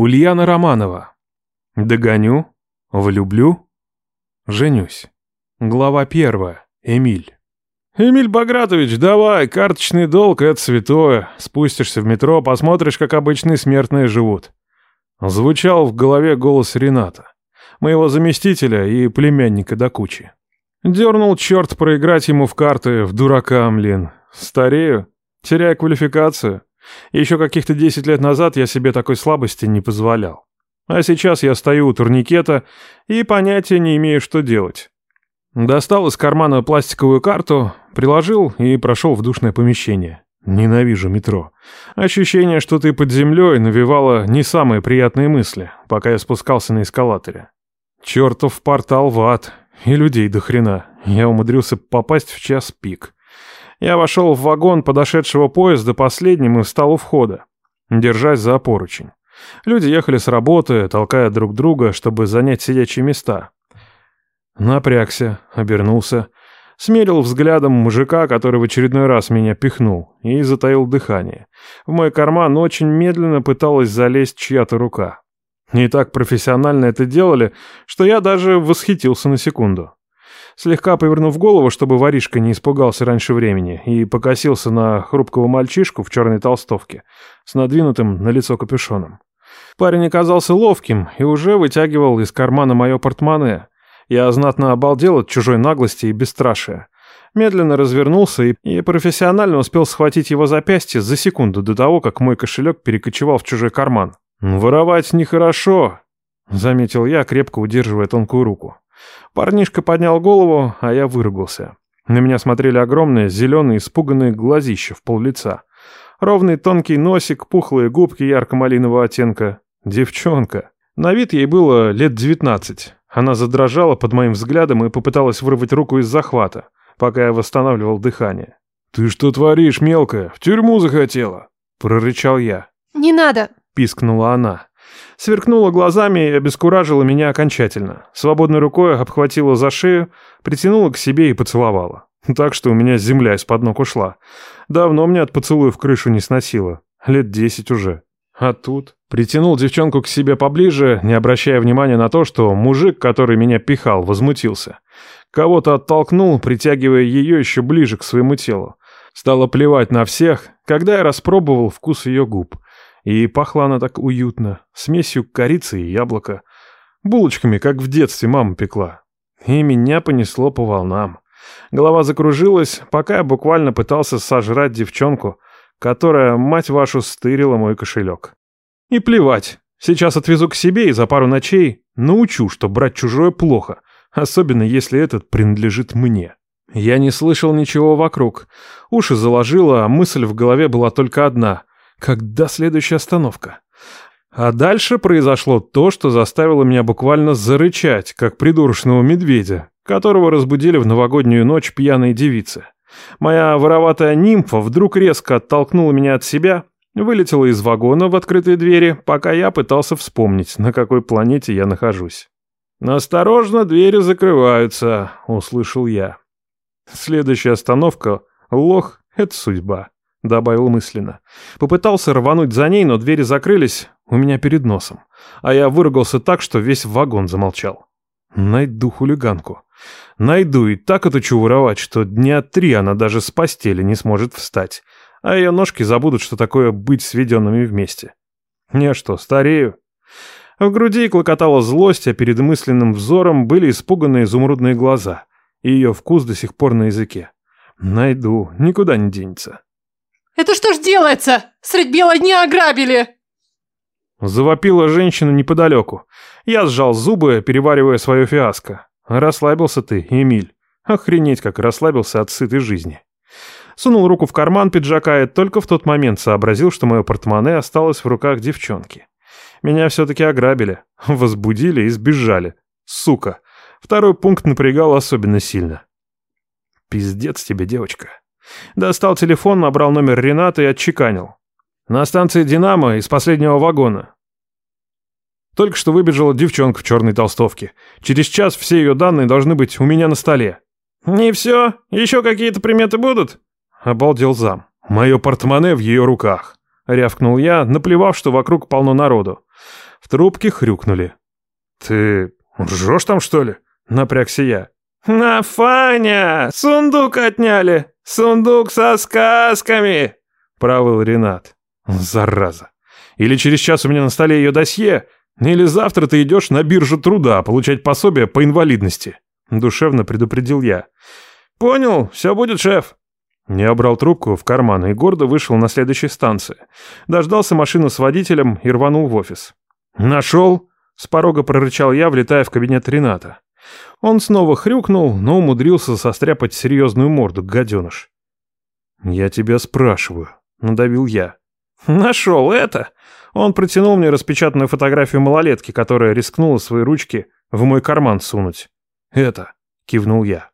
Ульяна Романова. Догоню, влюблю, женюсь. Глава первая. Эмиль. «Эмиль Багратович, давай, карточный долг — это святое. Спустишься в метро, посмотришь, как обычные смертные живут». Звучал в голове голос Рената, моего заместителя и племянника до кучи. Дернул черт проиграть ему в карты, в дурака, блин. Старею, теряю квалификацию. Еще каких-то десять лет назад я себе такой слабости не позволял. А сейчас я стою у турникета и понятия не имею, что делать. Достал из кармана пластиковую карту, приложил и прошел в душное помещение. Ненавижу метро. Ощущение, что ты под землей, навевало не самые приятные мысли, пока я спускался на эскалаторе. Чертов портал в ад. И людей до хрена. Я умудрился попасть в час пик. Я вошел в вагон подошедшего поезда последним и встал у входа, держась за поручень. Люди ехали с работы, толкая друг друга, чтобы занять сидячие места. Напрягся, обернулся, смерил взглядом мужика, который в очередной раз меня пихнул, и затаил дыхание. В мой карман очень медленно пыталась залезть чья-то рука. Не так профессионально это делали, что я даже восхитился на секунду слегка повернув голову, чтобы воришка не испугался раньше времени, и покосился на хрупкого мальчишку в черной толстовке с надвинутым на лицо капюшоном. Парень оказался ловким и уже вытягивал из кармана мое портмоне. Я знатно обалдел от чужой наглости и бесстрашия. Медленно развернулся и, и профессионально успел схватить его запястье за секунду до того, как мой кошелек перекочевал в чужой карман. «Воровать нехорошо», — заметил я, крепко удерживая тонкую руку. Парнишка поднял голову, а я выругался. На меня смотрели огромные, зеленые, испуганные глазища в пол лица. Ровный тонкий носик, пухлые губки ярко-малинового оттенка. Девчонка. На вид ей было лет девятнадцать. Она задрожала под моим взглядом и попыталась вырвать руку из захвата, пока я восстанавливал дыхание. «Ты что творишь, мелкая? В тюрьму захотела?» – прорычал я. «Не надо!» – пискнула она. Сверкнула глазами и обескуражила меня окончательно. Свободной рукой обхватила за шею, притянула к себе и поцеловала. Так что у меня земля из-под ног ушла. Давно мне от поцелуев крышу не сносило. Лет десять уже. А тут... Притянул девчонку к себе поближе, не обращая внимания на то, что мужик, который меня пихал, возмутился. Кого-то оттолкнул, притягивая ее еще ближе к своему телу. Стало плевать на всех, когда я распробовал вкус ее губ. И пахла она так уютно, смесью корицы и яблока. Булочками, как в детстве мама пекла. И меня понесло по волнам. Голова закружилась, пока я буквально пытался сожрать девчонку, которая, мать вашу, стырила мой кошелек. И плевать, сейчас отвезу к себе и за пару ночей научу, что брать чужое плохо, особенно если этот принадлежит мне. Я не слышал ничего вокруг. Уши заложило, а мысль в голове была только одна. Когда следующая остановка? А дальше произошло то, что заставило меня буквально зарычать, как придурочного медведя, которого разбудили в новогоднюю ночь пьяные девицы. Моя вороватая нимфа вдруг резко оттолкнула меня от себя, вылетела из вагона в открытые двери, пока я пытался вспомнить, на какой планете я нахожусь. «Осторожно, двери закрываются», — услышал я. Следующая остановка — лох — это судьба. — добавил мысленно. Попытался рвануть за ней, но двери закрылись у меня перед носом. А я выругался так, что весь вагон замолчал. Найду хулиганку. Найду и так отучу воровать, что дня три она даже с постели не сможет встать. А ее ножки забудут, что такое быть сведенными вместе. Не что, старею? В груди клокотала злость, а перед мысленным взором были испуганные изумрудные глаза. И ее вкус до сих пор на языке. Найду, никуда не денется. Это что ж делается? Средь бела дня ограбили!» Завопила женщина неподалеку. Я сжал зубы, переваривая свое фиаско. Расслабился ты, Эмиль. Охренеть, как расслабился от сытой жизни. Сунул руку в карман пиджака и только в тот момент сообразил, что мое портмоне осталось в руках девчонки. Меня все-таки ограбили, возбудили и сбежали. Сука. Второй пункт напрягал особенно сильно. Пиздец тебе, девочка. Достал телефон, набрал номер Рената и отчеканил. На станции «Динамо» из последнего вагона. Только что выбежала девчонка в черной толстовке. Через час все ее данные должны быть у меня на столе. «Не все? Еще какие-то приметы будут?» Обалдел зам. «Мое портмоне в ее руках», — рявкнул я, наплевав, что вокруг полно народу. В трубке хрюкнули. «Ты ржешь там, что ли?» — напрягся я. «На, Фаня! Сундук отняли! Сундук со сказками!» — провыл Ренат. «Зараза! Или через час у меня на столе ее досье, или завтра ты идешь на биржу труда получать пособие по инвалидности», — душевно предупредил я. «Понял, все будет, шеф». Я брал трубку в карман и гордо вышел на следующей станции. Дождался машину с водителем и рванул в офис. «Нашел?» — с порога прорычал я, влетая в кабинет Рената. Он снова хрюкнул, но умудрился состряпать серьезную морду, гаденыш. «Я тебя спрашиваю», — надавил я. «Нашел это?» Он протянул мне распечатанную фотографию малолетки, которая рискнула свои ручки в мой карман сунуть. «Это», — кивнул я.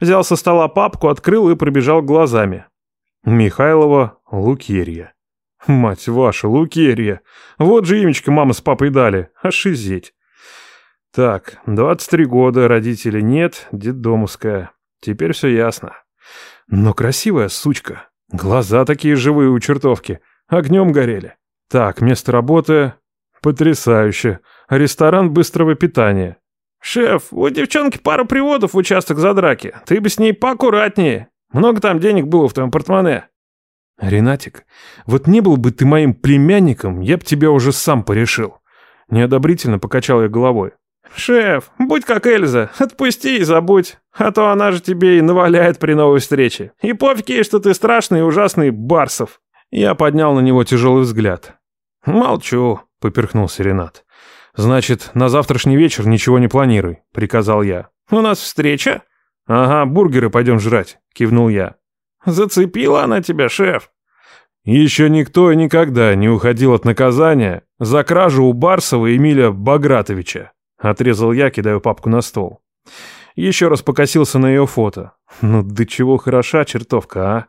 Взял со стола папку, открыл и пробежал глазами. Михайлова Лукерья. Мать ваша, Лукерья. Вот же имечко мама с папой дали. Ошизеть. Так, 23 года, родителей нет, детдомовская. Теперь все ясно. Но красивая сучка. Глаза такие живые у чертовки. Огнем горели. Так, место работы... Потрясающе. Ресторан быстрого питания. «Шеф, у девчонки пара приводов в участок за драки. Ты бы с ней поаккуратнее. Много там денег было в твоем портмоне». «Ренатик, вот не был бы ты моим племянником, я б тебя уже сам порешил». Неодобрительно покачал я головой. «Шеф, будь как Эльза, отпусти и забудь, а то она же тебе и наваляет при новой встрече. И пофиг ей, что ты страшный и ужасный Барсов». Я поднял на него тяжелый взгляд. «Молчу», — поперхнулся Ренат. «Значит, на завтрашний вечер ничего не планируй», — приказал я. «У нас встреча?» «Ага, бургеры пойдем жрать», — кивнул я. «Зацепила она тебя, шеф?» Еще никто и никогда не уходил от наказания за кражу у Барсова Эмиля Багратовича. Отрезал я, кидаю папку на стол. Еще раз покосился на ее фото. Ну, до чего хороша чертовка, а?